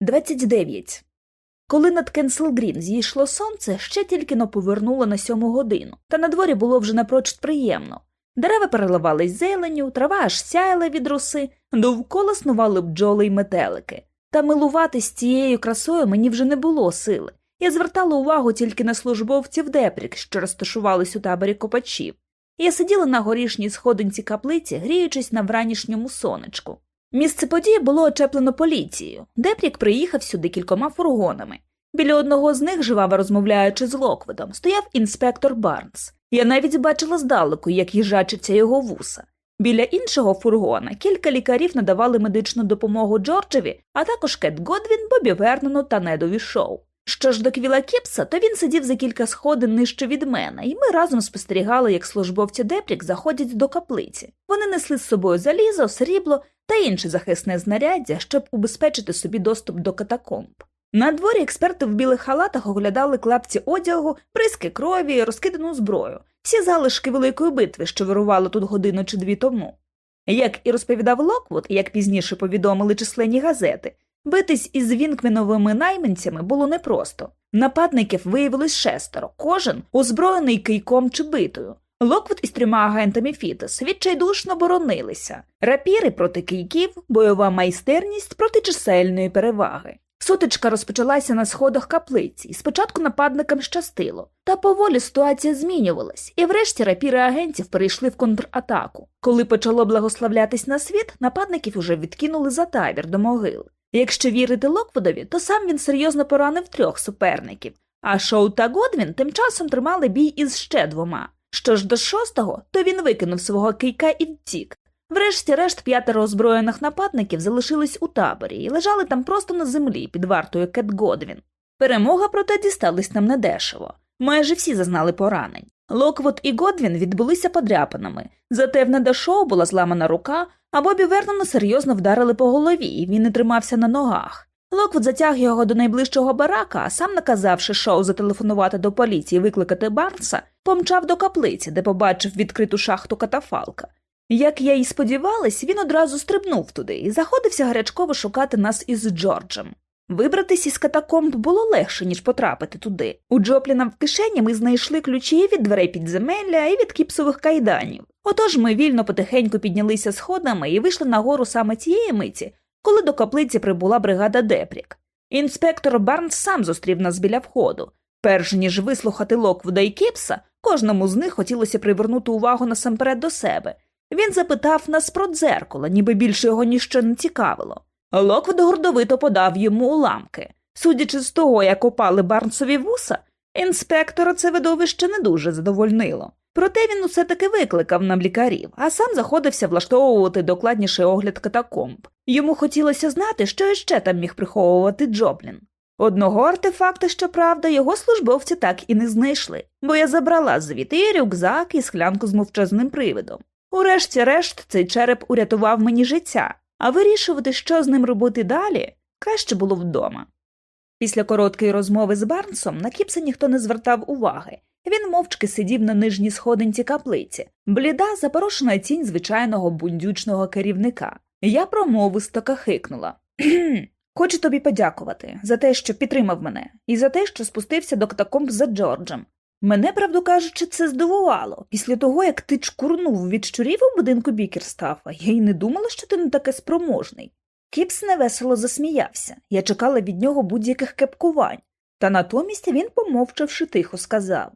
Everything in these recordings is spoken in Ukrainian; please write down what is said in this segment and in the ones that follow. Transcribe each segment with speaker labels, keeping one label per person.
Speaker 1: 29. Коли над Кенселгрін зійшло сонце, ще тільки но повернуло на сьому годину, та на дворі було вже напрочуд приємно. Дерева переливались зеленю, трава аж сяяла від роси, довкола снували бджоли й метелики. Та милуватись цією красою мені вже не було сили. Я звертала увагу тільки на службовців Депрік, що розташувались у таборі копачів. Я сиділа на горішній сходинці каплиці, гріючись на вранішньому сонечку. Місце події було очеплено поліцією. Депрік приїхав сюди кількома фургонами. Біля одного з них, жваво розмовляючи з Локвудом, стояв інспектор Барнс. Я навіть бачила здалеку, як їжачаться його вуса. Біля іншого фургона кілька лікарів надавали медичну допомогу Джорджеві, а також Кет Годвін, Бобі Вернону та Недові Шоу. Що ж до Квіла Кіпса, то він сидів за кілька сходин нижче від мене, і ми разом спостерігали, як службовці Депрік заходять до каплиці. Вони несли з собою залізо, срібло та інше захисне знаряддя, щоб убезпечити собі доступ до катакомб. На дворі експерти в білих халатах оглядали клапті одягу, бризки крові, розкидану зброю, всі залишки великої битви, що вирувала тут годину чи дві тому. Як і розповідав Локвуд, як пізніше повідомили численні газети, битись із Вінкменовими найманцями було непросто. Нападників виявилось шестеро, кожен озброєний кийком чи битою. Локвуд із трьома агентами Фітос відчайдушно боронилися рапіри проти кийків, бойова майстерність проти чисельної переваги. Сутичка розпочалася на сходах каплиці, і спочатку нападникам щастило, та поволі ситуація змінювалась, і врешті рапіри агентів перейшли в контратаку. Коли почало благословлятись на світ, нападників уже відкинули за табір до могил. Якщо вірити Локвудові, то сам він серйозно поранив трьох суперників, а Шоу та Годвін тим часом тримали бій із ще двома. Що ж до шостого, то він викинув свого кийка і втік. Врешті-решт п'ятеро озброєних нападників залишились у таборі і лежали там просто на землі під вартою Кет Годвін. Перемога, проте, дісталась нам недешево. Майже всі зазнали поранень. Локвуд і Годвін відбулися подряпинами, зате в Неда Шоу була зламана рука, а Бобі Вернона серйозно вдарили по голові, і він не тримався на ногах. Локвуд затяг його до найближчого барака, а сам, наказавши Шоу зателефонувати до поліції і викликати Барнса, помчав до каплиці, де побачив відкриту шахту катафалка. Як я й сподівалась, він одразу стрибнув туди і заходився гарячково шукати нас із Джорджем. Вибратись із катакомб було легше, ніж потрапити туди. У Джопліна в кишені ми знайшли ключі від дверей підземелля і від кіпсових кайданів. Отож ми вільно потихеньку піднялися сходами і вийшли нагору саме тієї миті, коли до каплиці прибула бригада Депрік. Інспектор Барнс сам зустрів нас біля входу. Перш ніж вислухати Локвуда і Кіпса, кожному з них хотілося привернути увагу насамперед до себе. Він запитав нас про дзеркало, ніби більше його ніщо не цікавило. Локвуд гордовито подав йому уламки. Судячи з того, як опали Барнсові вуса, інспектора це видовище не дуже задовольнило. Проте він усе таки викликав нам лікарів, а сам заходився влаштовувати докладніший огляд катакомб. Йому хотілося знати, що іще там міг приховувати Джоблін. Одного артефакта, щоправда, його службовці так і не знайшли, бо я забрала звідти і рюкзак і склянку з мовчазним привидом. Урешті-решт, цей череп урятував мені життя, а вирішувати, що з ним робити далі, краще було вдома. Після короткої розмови з Барнсом на Кіпса ніхто не звертав уваги. Він мовчки сидів на нижній сходинці каплиці, бліда, запорошена тінь звичайного бундючного керівника. Я промовисто кахикнула. Хочу тобі подякувати за те, що підтримав мене, і за те, що спустився до катакомб за Джорджем. Мене, правду кажучи, це здивувало. Після того, як ти чкурнув від щурів у будинку Бікерстафа, я й не думала, що ти на таке спроможний. Кіпс невесело засміявся, я чекала від нього будь-яких кепкувань, та натомість він, помовчавши, тихо сказав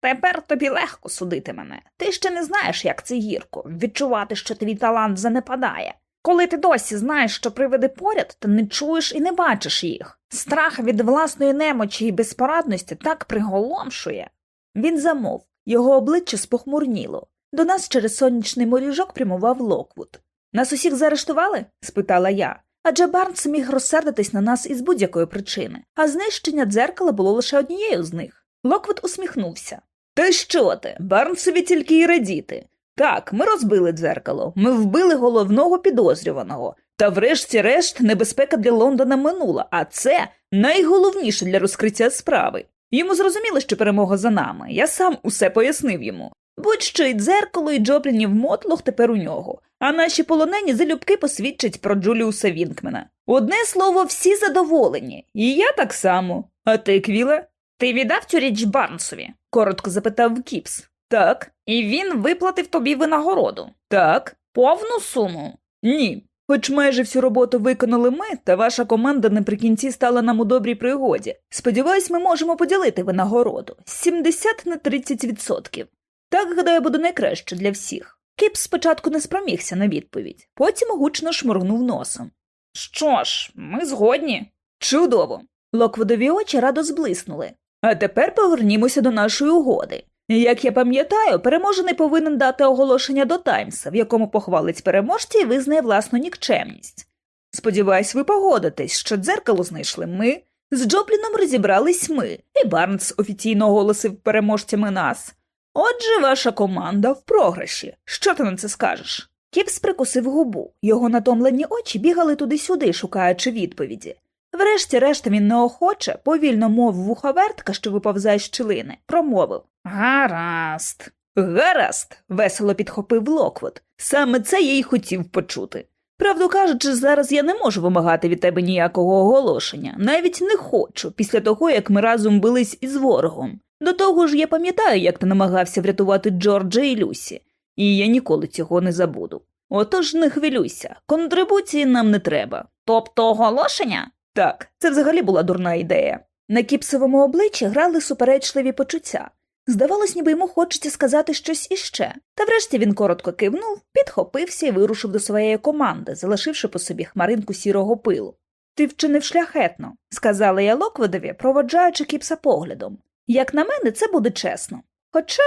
Speaker 1: Тепер тобі легко судити мене. Ти ще не знаєш, як це гірко, відчувати, що твій талант занепадає. Коли ти досі знаєш, що привиди поряд, то не чуєш і не бачиш їх. Страх від власної немочі і безпорадності так приголомшує. Він замовк, його обличчя спохмурніло. До нас через сонячний моріжок прямував Локвуд. Нас усіх заарештували? спитала я. Адже Барнс міг розсердитись на нас із будь-якої причини, а знищення дзеркала було лише однією з них. Локвуд усміхнувся. Та що ти? Барнсові тільки й радіти. Так, ми розбили дзеркало, ми вбили головного підозрюваного. Та врешті-решт небезпека для Лондона минула, а це найголовніше для розкриття справи. Йому зрозуміло, що перемога за нами. Я сам усе пояснив йому. Будь-що і дзеркало, і Джоплінів мотлох тепер у нього, а наші полонені залюбки посвідчать про Джуліуса Вінкмена. Одне слово, всі задоволені, і я так само. А ти, Квіле? Ти віддав цю річ Барнсові? коротко запитав Кіпс. Так. І він виплатив тобі винагороду. Так. Повну суму? Ні. Хоч майже всю роботу виконали ми, та ваша команда наприкінці стала нам у добрій пригоді. Сподіваюсь, ми можемо поділити винагороду 70 на 30 відсотків. Так, гадаю, буде найкраще для всіх. Кіп спочатку не спромігся на відповідь, потім гучно шморгнув носом. Що ж, ми згодні. Чудово. Локводові очі радо зблиснули. А тепер повернімося до нашої угоди. Як я пам'ятаю, переможений повинен дати оголошення до Таймса, в якому похвалить переможця і визнає власну нікчемність. Сподіваюсь, ви погодитесь, що дзеркало знайшли ми, з Джопліном розібрались ми, і Барнс офіційно оголосив переможцями нас. Отже, ваша команда в програші. Що ти на це скажеш? Кіпс прикусив губу, його натомлені очі бігали туди-сюди, шукаючи відповіді. Врешті-решт він неохоче, повільно мов вуховертка, що виповзає з щілини, промовив Гаразд. Гаразд. весело підхопив Локвуд. Саме це я й хотів почути. Правду кажучи, зараз я не можу вимагати від тебе ніякого оголошення, навіть не хочу, після того, як ми разом бились із ворогом. До того ж, я пам'ятаю, як ти намагався врятувати Джорджа і Люсі, і я ніколи цього не забуду. Отож не хвилюйся, контрибуції нам не треба. Тобто оголошення? Так, це взагалі була дурна ідея. На кіпсовому обличчі грали суперечливі почуття. Здавалось, ніби йому хочеться сказати щось іще, та врешті він коротко кивнув, підхопився і вирушив до своєї команди, залишивши по собі хмаринку сірого пилу. Ти вчинив шляхетно, сказала я Локвудові, проводжаючи Кіпса поглядом. Як на мене, це буде чесно. Хоча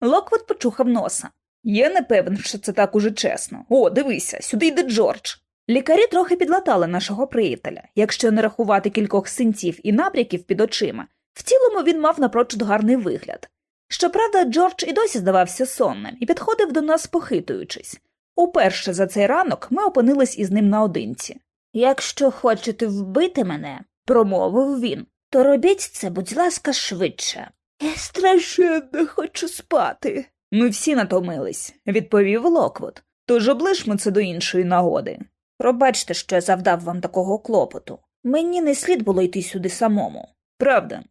Speaker 1: Локвуд почухав носа. Я не певен, що це так уже чесно. О, дивися, сюди йде Джордж. Лікарі трохи підлатали нашого приятеля, якщо не рахувати кількох синців і набряків під очима. В цілому він мав напрочуд гарний вигляд. Щоправда, Джордж і досі здавався сонним і підходив до нас, похитуючись. Уперше за цей ранок ми опинились із ним наодинці. Якщо хочете вбити мене, промовив він, то робіть це, будь ласка, швидше. Я страшенно хочу спати. Ми всі натомились, відповів Локвуд. Тож облишмо це до іншої нагоди. Пробачте, що я завдав вам такого клопоту. Мені не слід було йти сюди самому. Правда,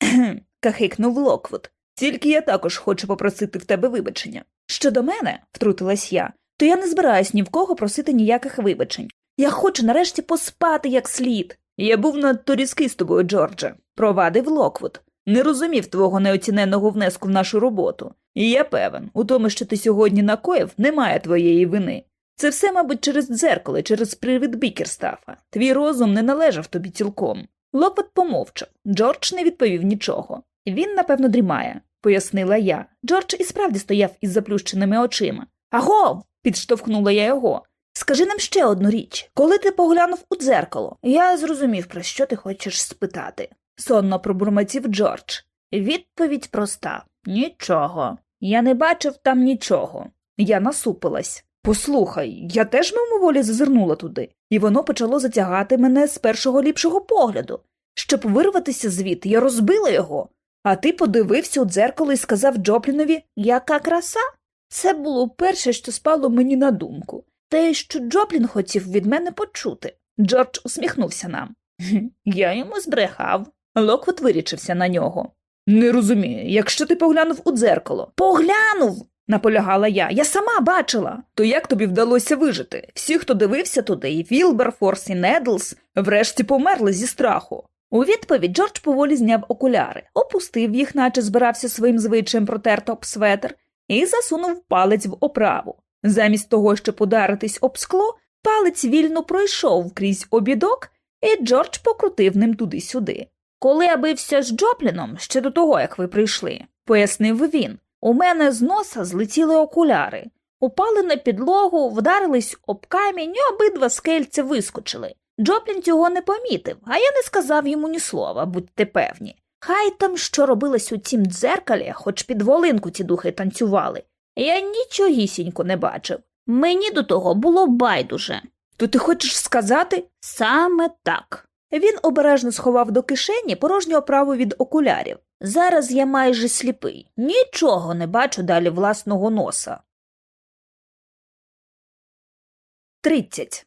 Speaker 1: кахикнув Локвуд. Тільки я також хочу попросити в тебе вибачення. Щодо мене, втрутилась я, то я не збираюсь ні в кого просити ніяких вибачень. Я хочу нарешті поспати як слід. Я був надто різкий з тобою, Джордже, провадив Локвуд. Не розумів твого неоціненного внеску в нашу роботу, і я певен, у тому, що ти сьогодні накоїв, немає твоєї вини. Це все, мабуть, через дзеркало, через привид Бікерстафа. Твій розум не належав тобі цілком. Локвуд помовчав. Джордж не відповів нічого. Він, напевно, дрімає, пояснила я. Джордж і справді стояв із заплющеними очима. Агов. підштовхнула я його. Скажи нам ще одну річ коли ти поглянув у дзеркало, я зрозумів, про що ти хочеш спитати. сонно пробурмотів Джордж. Відповідь проста нічого. Я не бачив там нічого. Я насупилась. Послухай, я теж мимоволі зазирнула туди, і воно почало затягати мене з першого ліпшого погляду. Щоб вирватися звідти, я розбила його. А ти подивився у дзеркало і сказав Джоплінові, яка краса? Це було перше, що спало мені на думку. Те, що Джоплін хотів від мене почути. Джордж усміхнувся нам. Я йому збрехав. Локвуд вирічився на нього. Не розумію, якщо ти поглянув у дзеркало. Поглянув наполягала я. Я сама бачила. То як тобі вдалося вижити? Всі, хто дивився туди, і Вілберфорс, і Недлз, врешті померли зі страху. У відповідь Джордж поволі зняв окуляри, опустив їх, наче збирався своїм звичаєм протерти об светр, і засунув палець в оправу. Замість того, щоб ударитись об скло, палець вільно пройшов крізь обідок, і Джордж покрутив ним туди-сюди. Коли я бився з Джопліном ще до того, як ви прийшли, пояснив він, у мене з носа злетіли окуляри, упали на підлогу, вдарились об камінь, і обидва скельця вискочили. Джоплін цього не помітив, а я не сказав йому ні слова, будьте певні. Хай там що робилось у цім дзеркалі, хоч під волинку ці духи танцювали. Я нічогісінько не бачив. Мені до того було байдуже. То ти хочеш сказати саме так. Він обережно сховав до кишені порожню оправу від окулярів. Зараз я майже сліпий, нічого не бачу далі власного носа. Тридцять.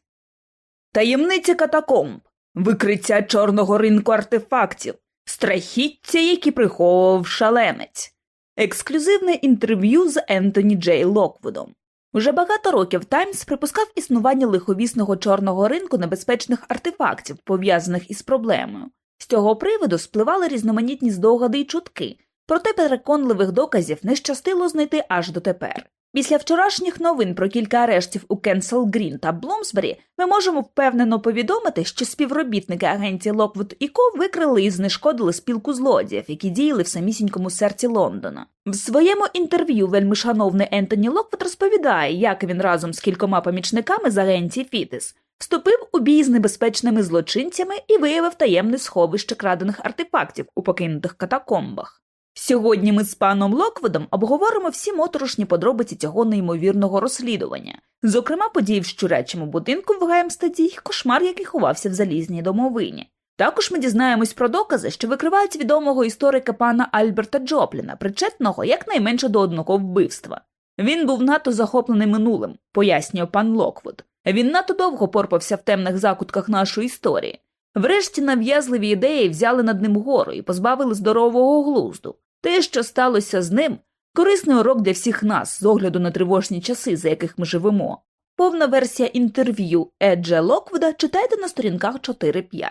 Speaker 1: таємниця катакомб, викриття чорного ринку артефактів, страхіття, які приховував шалемець, ексклюзивне інтерв'ю з Ентоні Джей Локвудом. Уже багато років Таймс припускав існування лиховісного чорного ринку небезпечних артефактів, пов'язаних із проблемою. З цього приводу спливали різноманітні здогади й чутки, проте переконливих доказів не щастило знайти аж дотепер. Після вчорашніх новин про кілька арештів у Кенсел Грін та Блумсбері ми можемо впевнено повідомити, що співробітники агенції Локвуд і Ко викрили і знешкодили спілку злодіїв, які діяли в самісінькому серці Лондона. В своєму інтерв'ю вельмишановний Ентоні Локвуд розповідає, як він разом з кількома помічниками з агенції Фіттес вступив у бій з небезпечними злочинцями і виявив таємне сховище крадених артефактів у покинутих катакомбах. Сьогодні ми з паном Локвудом обговоримо всі моторошні подробиці цього неймовірного розслідування, зокрема події в щурячому будинку в Гемпстеді й кошмар, який ховався в залізній домовині. Також ми дізнаємось про докази, що викривають відомого історика пана Альберта Джопліна, причетного якнайменше до одного вбивства. Він був надто захоплений минулим, пояснює пан Локвуд. Він надто довго порпався в темних закутках нашої історії. Врешті нав'язливі ідеї взяли над ним гору і позбавили здорового глузду. Те, що сталося з ним, корисний урок для всіх нас з огляду на тривожні часи, за яких ми живемо. Повна версія інтерв'ю Еджа Локвуда читайте на сторінках 4-5.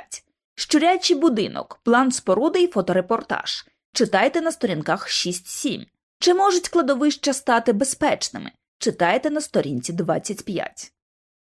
Speaker 1: Щурячий будинок, план споруди і фоторепортаж. Читайте на сторінках 6-7. Чи можуть кладовища стати безпечними? Читайте на сторінці 25.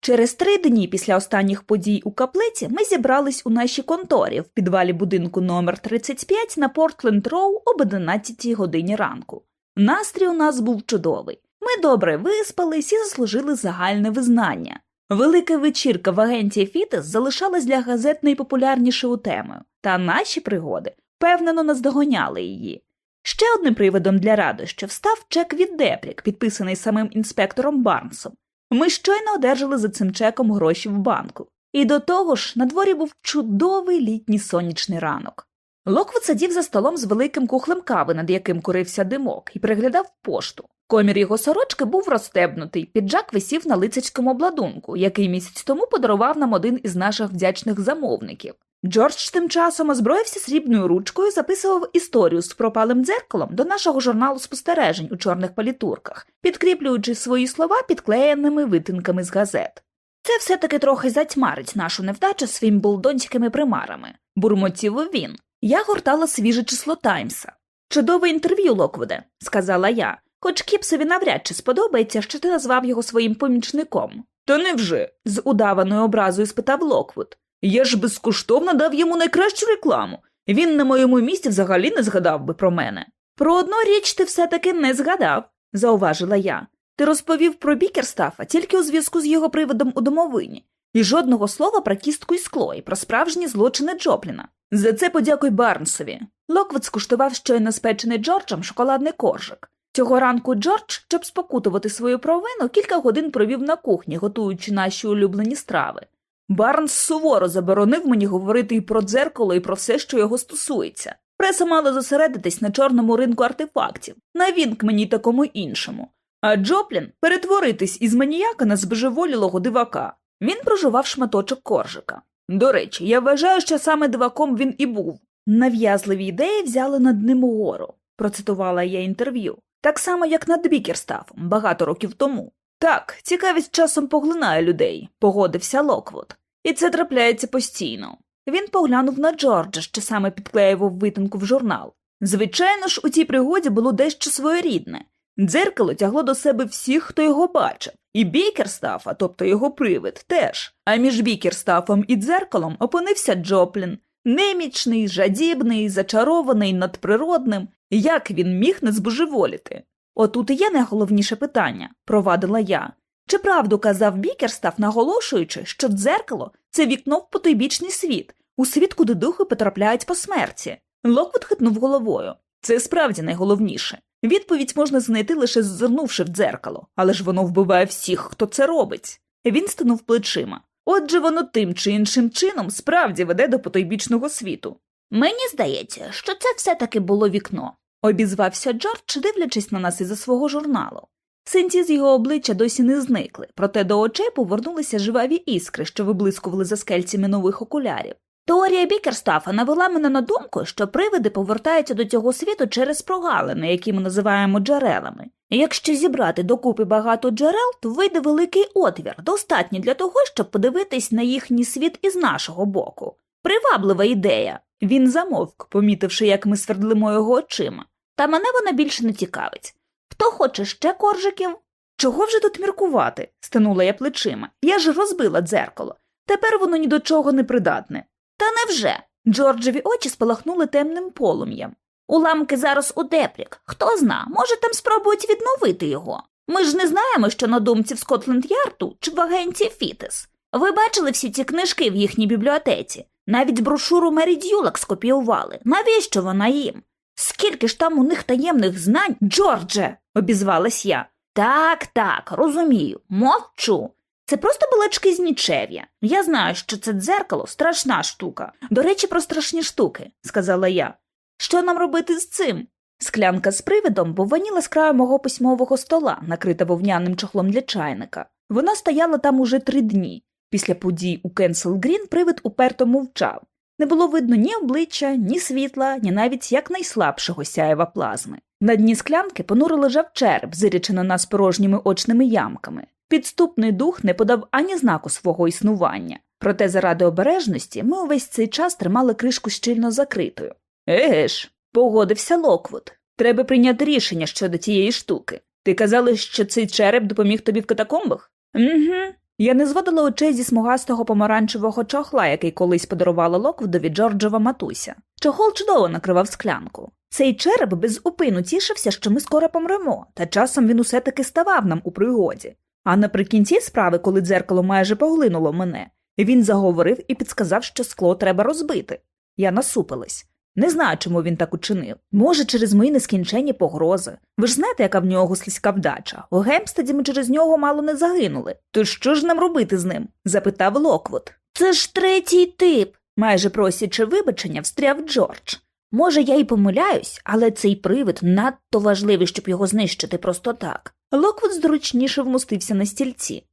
Speaker 1: Через три дні після останніх подій у каплиці ми зібрались у нашій конторі в підвалі будинку номер 35 на Портленд Роу об 11 годині ранку. Настрій у нас був чудовий. Ми добре виспались і заслужили загальне визнання. Велика вечірка в агенції Фіттес залишалась для газет найпопулярнішою темою, та наші пригоди впевнено наздоганяли її. Ще одним приводом для радощів став чек від ДЕПРІК, підписаний самим інспектором Барнсом. Ми щойно одержали за цим чеком гроші в банку. І до того ж, на дворі був чудовий літній сонячний ранок. Локвуд сидів за столом з великим кухлем кави, над яким курився димок, і переглядав пошту. Комір його сорочки був розстебнутий, піджак висів на лицарському обладунку, який місяць тому подарував нам один із наших вдячних замовників. Джордж тим часом озброївся срібною ручкою, записував історію з пропалим дзеркалом до нашого журналу спостережень у чорних палітурках, підкріплюючи свої слова підклеєними витинками з газет. Це все таки трохи затьмарить нашу невдачу з вімблдонськими примарами, бурмотів він. Я гортала свіже число Таймса. Чудове інтерв'ю, Локвуде, сказала я, хоч Кіпсові навряд чи сподобається, що ти назвав його своїм помічником. Та невже? з удаваною образою спитав Локвуд. Я ж безкоштовно дав йому найкращу рекламу. Він на моєму місці взагалі не згадав би про мене. Про одну річ ти все таки не згадав, зауважила я. Ти розповів про Бікерстафа тільки у зв'язку з його привидом у домовині, і жодного слова про кістку і скло і про справжні злочини Джопліна. За це подякуй Барнсові. Локвуд скуштував щойно спечений Джорджем шоколадний коржик. Цього ранку Джордж, щоб спокутувати свою провину, кілька годин провів на кухні, готуючи наші улюблені страви. Барнс суворо заборонив мені говорити і про дзеркало, і про все, що його стосується. Преса мала зосередитись на чорному ринку артефактів, а ні в якому іншому. А Джоплін перетворитись із маніяка на збожеволілого дивака. Він прожував шматочок коржика. До речі, я вважаю, що саме диваком він і був. Нав'язливі ідеї взяли над ним угору, процитувала я інтерв'ю, так само, як над Бікерстафом багато років тому. Так, цікавість часом поглинає людей, погодився Локвуд, і це трапляється постійно. Він поглянув на Джорджа, що саме підклеював витинку в журнал. Звичайно ж, у цій пригоді було дещо своєрідне. Дзеркало тягло до себе всіх, хто його бачив, і Бікерстафа, тобто його привид, теж. А між Бікерстафом і дзеркалом опинився Джоплін, немічний, жадібний, зачарований надприродним. Як він міг не збожеволіти? От тут і є найголовніше питання, провадила я. Чи правду казав Бікерстаф, наголошуючи, що дзеркало це вікно в потойбічний світ, у світ, куди духи потрапляють по смерті? Локвуд хитнув головою. Це справді найголовніше. Відповідь можна знайти лише зазирнувши в дзеркало, але ж воно вбиває всіх, хто це робить. Він стенув плечима. Отже, воно тим чи іншим чином справді веде до потойбічного світу. Мені здається, що це все таки було вікно, обізвався Джордж, дивлячись на нас із за свого журналу. Синці з його обличчя досі не зникли, проте до очей повернулися жваві іскри, що виблискували за скельцями нових окулярів. Теорія Бікерстафа навела мене на думку, що привиди повертаються до цього світу через прогалини, які ми називаємо джерелами. Якщо зібрати докупи багато джерел, то вийде великий отвір, достатній для того, щоб подивитись на їхній світ із нашого боку. Приваблива ідея. Він замовк, помітивши, як ми свердлимо його очима. Та мене вона більше не цікавить. Хто хоче ще коржиків? Чого вже тут міркувати? стинула я плечима. Я ж розбила дзеркало. Тепер воно ні до чого не придатне. Та невже? Джорджеві очі спалахнули темним полум'ям. Уламки зараз у Депрік. Хто зна, може там спробують відновити його. Ми ж не знаємо, що на думці в Скотленд Ярду чи в агенції Фітес. Ви бачили всі ці книжки в їхній бібліотеці? Навіть брошуру Мері Дюлак скопіювали. Навіщо вона їм? Скільки ж там у них таємних знань, Джордже, обізвалась я. Так, так, розумію, мовчу. Це просто балачки з нічев'я. Я знаю, що це дзеркало страшна штука. До речі, про страшні штуки, сказала я. Що нам робити з цим? Склянка з привидом бовваніла з краю мого письмового стола, накрита вовняним чохлом для чайника. Вона стояла там уже три дні. Після подій у Кенсел Грін привид уперто мовчав. Не було видно ні обличчя, ні світла, ні навіть якнайслабшого сяєва плазми. На дні склянки понуро лежав череп, зирячи на нас порожніми очними ямками. Підступний дух не подав ані знаку свого існування. Проте, заради обережності, ми увесь цей час тримали кришку щільно закритою. Еге ж, погодився Локвуд. Треба прийняти рішення щодо тієї штуки. Ти казала, що цей череп допоміг тобі в катакомбах? Угу. Я не зводила очей зі смугастого помаранчевого чохла, який колись подарувала Локвудові Джорджова матуся. Чохол чудово накривав склянку. Цей череп без упину тішився, що ми скоро помремо, та часом він усе таки ставав нам у пригоді. А наприкінці справи, коли дзеркало майже поглинуло мене, він заговорив і підсказав, що скло треба розбити. Я насупилась. Не знаю, чому він так учинив. Може, через мої нескінченні погрози. Ви ж знаєте, яка в нього слизька вдача. У Гемстеді ми через нього мало не загинули. То що ж нам робити з ним? запитав Локвуд. Це ж третій тип, майже просячи вибачення, встряв Джордж. Може, я й помиляюсь, але цей привид надто важливий, щоб його знищити просто так. Локвуд зручніше вмостився на стільці.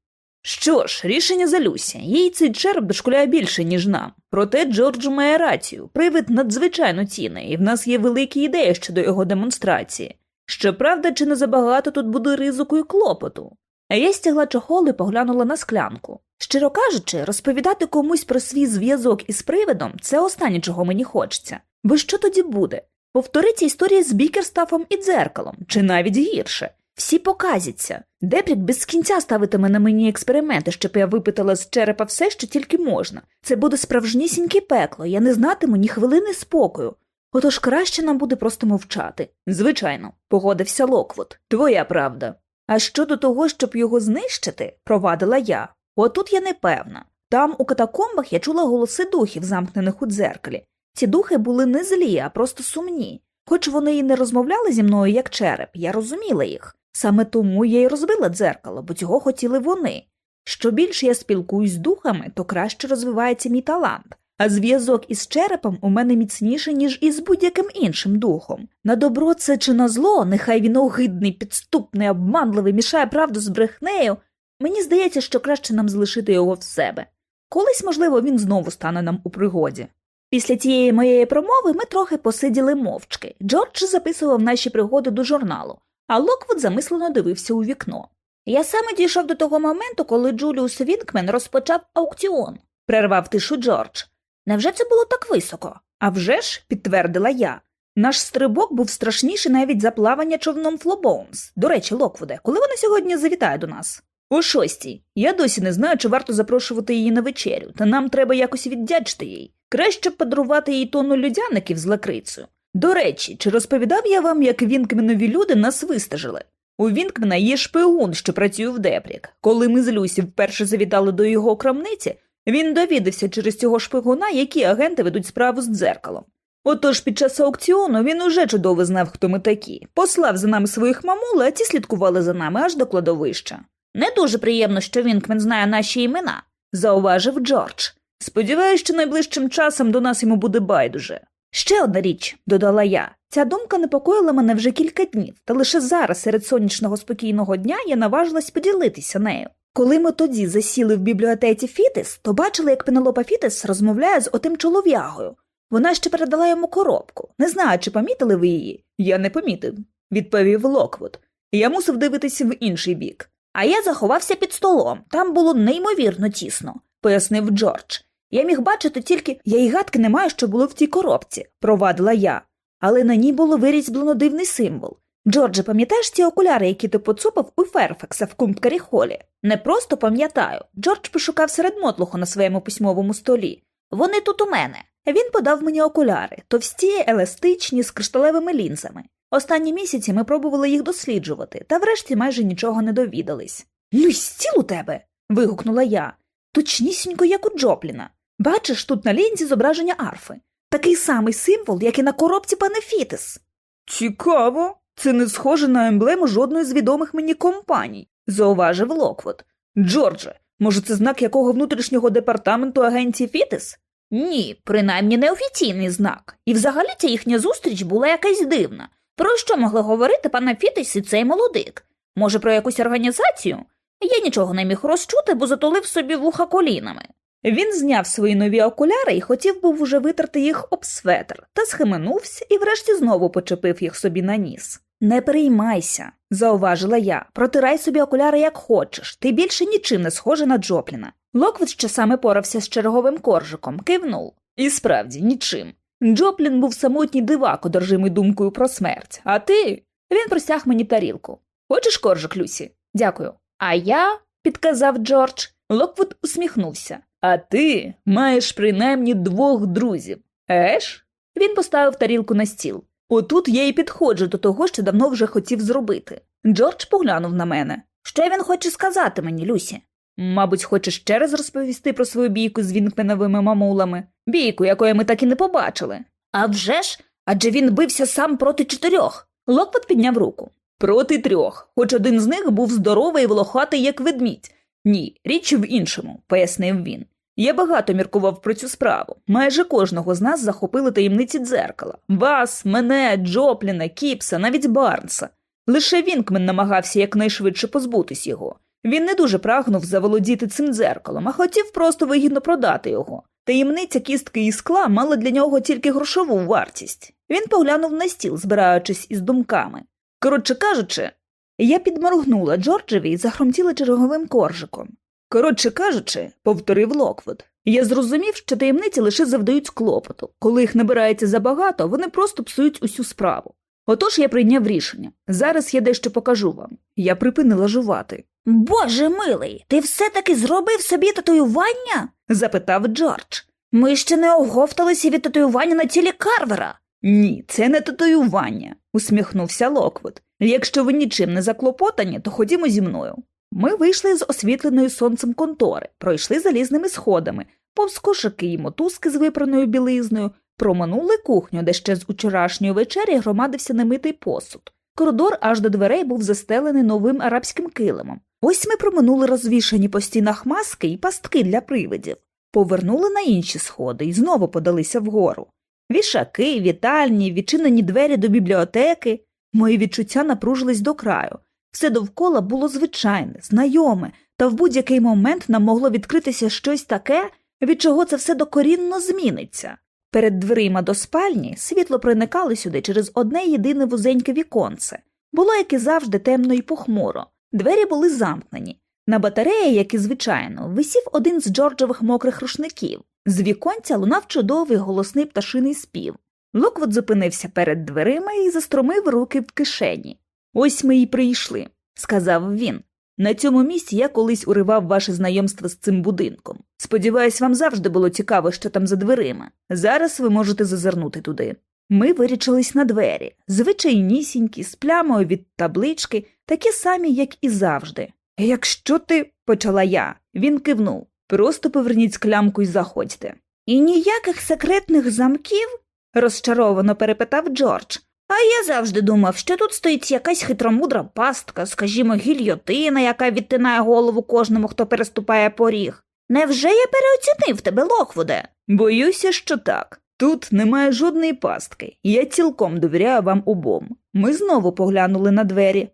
Speaker 1: Що ж, рішення за Люсі. Їй цей череп дошкуляє більше, ніж нам. Проте Джордж має рацію. Привид надзвичайно цінний, і в нас є великі ідеї щодо його демонстрації. Щоправда, чи не забагато тут буде ризику і клопоту. А я стягла чохол і поглянула на склянку. Щиро кажучи, розповідати комусь про свій зв'язок із привидом це останнє, чого мені хочеться. Бо що тоді буде? Повториться історія з бікерстафом і дзеркалом, чи навіть гірше. Всі показяться. Депрік без кінця ставитиме на мені експерименти, щоб я випитала з черепа все, що тільки можна. Це буде справжнісіньке пекло, я не знатиму ні хвилини спокою. Отож краще нам буде просто мовчати. Звичайно, погодився Локвуд. Твоя правда. А щодо того, щоб його знищити, провадила я. Отут я не певна. Там, у катакомбах, я чула голоси духів, замкнених у дзеркалі. Ці духи були не злі, а просто сумні. Хоч вони і не розмовляли зі мною як череп, я розуміла їх. Саме тому я й розбила дзеркало, бо цього хотіли вони. Що більше я спілкуюсь з духами, то краще розвивається мій талант, а зв'язок із черепом у мене міцніший, ніж із будь-яким іншим духом. На добро це чи на зло, нехай він огидний, підступний, обманливий, мішає правду з брехнею. Мені здається, що краще нам залишити його в себе. Колись, можливо, він знову стане нам у пригоді. Після цієї моєї промови ми трохи посиділи мовчки. Джордж записував наші пригоди до журналу, а Локвуд замислено дивився у вікно. Я саме дійшов до того моменту, коли Джуліус Вінкмен розпочав аукціон, перервав тишу Джордж. Невже це було так високо? «А вже ж», – підтвердила я. Наш стрибок був страшніший навіть за плавання човном Флобоунс. До речі, Локвуде, коли вона сьогодні завітає до нас? О шостій. Я досі не знаю, чи варто запрошувати її на вечерю, та нам треба якось віддячити їй. Краще подарувати їй тону людяників з лакрицею. До речі, чи розповідав я вам, як Вінкменові люди нас вистежили? У Вінкмена є шпигун, що працює в Депрік. Коли ми з Люсі вперше завітали до його крамниці, він довідався через цього шпигуна, які агенти ведуть справу з дзеркалом. Отож під час аукціону він уже чудово знав, хто ми такі, послав за нами своїх мамул, а ті слідкували за нами аж до кладовища. Не дуже приємно, що Вінкмен знає наші імена, зауважив Джордж. Сподіваюсь, що найближчим часом до нас йому буде байдуже. Ще одна річ, додала я. Ця думка непокоїла мене вже кілька днів, та лише зараз, серед сонячного спокійного дня, я наважилась поділитися нею. Коли ми тоді засіли в бібліотеці Фітис, то бачили, як Пенелопа Фітис розмовляє з отим чолов'ягою. Вона ще передала йому коробку. Не знаю, чи помітили ви її? Я не помітив, відповів Локвуд. Я мусив дивитися в інший бік. А я заховався під столом. Там було неймовірно тісно, пояснив Джордж. Я міг бачити тільки я й гадки не маю, що було в тій коробці, провадила я, але на ній було вирізблено дивний символ. Джордже, пам'ятаєш ті окуляри, які ти поцупив у Ферфакса в Кумб Кері Холі? Не просто пам'ятаю. Джордж пошукав серед мотлуху на своєму письмовому столі. Вони тут у мене. Він подав мені окуляри, товсті, еластичні, з кришталевими лінзами. Останні місяці ми пробували їх досліджувати, та врешті майже нічого не довідались. Ну, стіл у тебе. вигукнула я. Точнісінько, як у Джопліна. Бачиш, тут на лінзі зображення арфи. Такий самий символ, як і на коробці пані Фіттес. Цікаво. Це не схоже на емблему жодної з відомих мені компаній, зауважив Локвуд. Джордже, може, це знак якого внутрішнього департаменту агенції Фітис? Ні, принаймні неофіційний знак. І взагалі ця їхня зустріч була якась дивна. Про що могли говорити пана Фітис і цей молодик? Може, про якусь організацію? Я нічого не міг розчути, бо затулив собі вуха колінами. Він зняв свої нові окуляри і хотів був уже витерти їх об светр, та схименувся і врешті знову почепив їх собі на ніс. Не переймайся, зауважила я, протирай собі окуляри як хочеш, ти більше нічим не схожа на Джопліна. Локвіт ще саме порався з черговим коржиком, кивнув. І справді нічим. Джоплін був самотній дивак, одержимий думкою про смерть. А ти? Він простяг мені тарілку. Хочеш коржик, Люсі? Дякую. А я, підказав Джордж. Локвуд усміхнувся. А ти маєш принаймні двох друзів. Еш? Він поставив тарілку на стіл. Отут я і підходжу до того, що давно вже хотів зробити. Джордж поглянув на мене. Що він хоче сказати мені, Люсі? Мабуть, хоче ще раз розповісти про свою бійку з вінкменовими мамулами, бійку, якої ми так і не побачили. «А вже ж, адже він бився сам проти чотирьох. Локвот підняв руку. Проти трьох, хоч один з них був здоровий і волохатий, як ведмідь. Ні, річ в іншому, пояснив він. Я багато міркував про цю справу. Майже кожного з нас захопили таємниці дзеркала вас, мене, Джопліна, Кіпса, навіть Барнса. Лише Вінкмен намагався якнайшвидше позбутись його. Він не дуже прагнув заволодіти цим дзеркалом, а хотів просто вигідно продати його. Таємниця кістки і скла мала для нього тільки грошову вартість. Він поглянув на стіл, збираючись із думками. Коротше кажучи, я підморгнула Джорджеві і захрумтіла черговим коржиком. Коротше кажучи, повторив Локвуд, я зрозумів, що таємниці лише завдають клопоту. Коли їх набирається забагато, вони просто псують усю справу. Отож я прийняв рішення. Зараз я дещо покажу вам. Я припинила жувати. Боже милий, ти все таки зробив собі татуювання? запитав Джордж. Ми ще не оговталися від татуювання на тілі Карвера. Ні, це не татуювання, усміхнувся Локвуд. Якщо ви нічим не заклопотані, то ходімо зі мною. Ми вийшли з освітленої сонцем контори, пройшли залізними сходами, повз кошики й мотузки з випраною білизною, проминули кухню, де ще з учорашньої вечері громадився немитий посуд. Коридор аж до дверей був застелений новим арабським килимом. Ось ми проминули розвішані по стінах маски і пастки для привидів, повернули на інші сходи і знову подалися вгору. Вішаки, вітальні, відчинені двері до бібліотеки. Мої відчуття напружились до краю. Все довкола було звичайне, знайоме, та в будь-який момент нам могло відкритися щось таке, від чого це все докорінно зміниться. Перед дверима до спальні світло проникало сюди через одне єдине вузеньке віконце. Було, як і завжди, темно і похмуро. Двері були замкнені. На батареї, як і звичайно, висів один з Джорджових мокрих рушників. З віконця лунав чудовий голосний пташиний спів. Локвуд зупинився перед дверима і застромив руки в кишені. Ось ми й прийшли, сказав він. На цьому місці я колись уривав ваше знайомство з цим будинком. Сподіваюсь, вам завжди було цікаво, що там за дверима. Зараз ви можете зазирнути туди. Ми вирічились на двері, звичайнісінькі, з плямою від таблички, такі самі, як і завжди. Якщо ти, почала я, він кивнув. Просто поверніть клямку і заходьте. І ніяких секретних замків? розчаровано перепитав Джордж. А я завжди думав, що тут стоїть якась хитромудра пастка, скажімо, гільйотина, яка відтинає голову кожному, хто переступає поріг. Невже я переоцінив тебе, Лохвуде? Боюся, що так. Тут немає жодної пастки, я цілком довіряю вам обом. Ми знову поглянули на двері.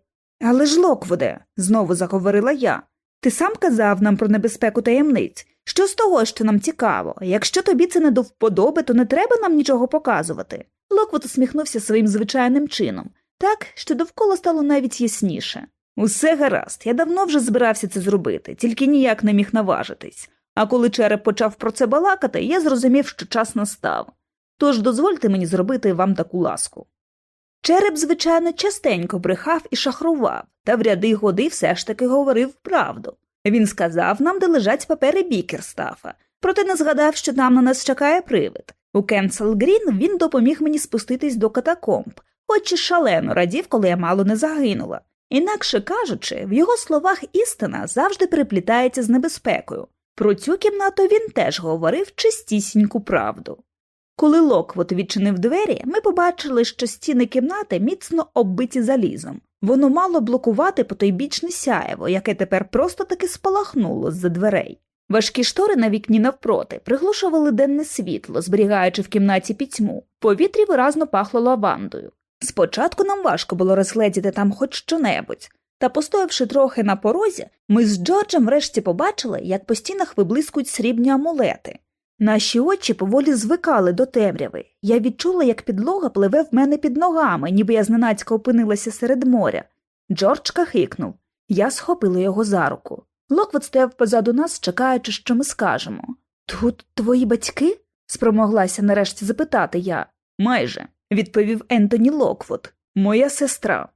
Speaker 1: Але ж, Локвуде, знову заговорила я. Ти сам казав нам про небезпеку таємниць. Що з того, що нам цікаво? Якщо тобі це не до вподоби, то не треба нам нічого показувати. Локвуд усміхнувся своїм звичайним чином, так, що довкола стало навіть ясніше. Усе гаразд, я давно вже збирався це зробити, тільки ніяк не міг наважитись. А коли череп почав про це балакати, я зрозумів, що час настав. Тож дозвольте мені зробити вам таку ласку. Череп, звичайно, частенько брехав і шахрував, та в ряди годи все ж таки говорив правду. Він сказав нам, де лежать папери Бікерстафа, проте не згадав, що там на нас чекає привид. У Кенсел Грін він допоміг мені спуститись до катакомб, хоч і шалено радів, коли я мало не загинула. Інакше кажучи, в його словах істина завжди переплітається з небезпекою. Про цю кімнату він теж говорив чистісіньку правду. Коли Локвуд відчинив двері, ми побачили, що стіни кімнати міцно оббиті залізом. Воно мало блокувати потойбічне сяєво, яке тепер просто таки спалахнуло з-за дверей. Важкі штори на вікні навпроти приглушували денне світло, зберігаючи в кімнаті пітьму. Повітрі виразно пахло лавандою. Спочатку нам важко було розгледіти там хоч щонебудь, та, постоявши трохи на порозі, ми з Джорджем врешті побачили, як по стінах виблискують срібні амулети. Наші очі поволі звикали до темряви. Я відчула, як підлога пливе в мене під ногами, ніби я зненацька опинилася серед моря. Джордж кахикнув. Я схопила його за руку. Локвуд стояв позаду нас, чекаючи, що ми скажемо. Тут твої батьки? спромоглася нарешті запитати я. Майже, відповів Ентоні Локвуд. Моя сестра.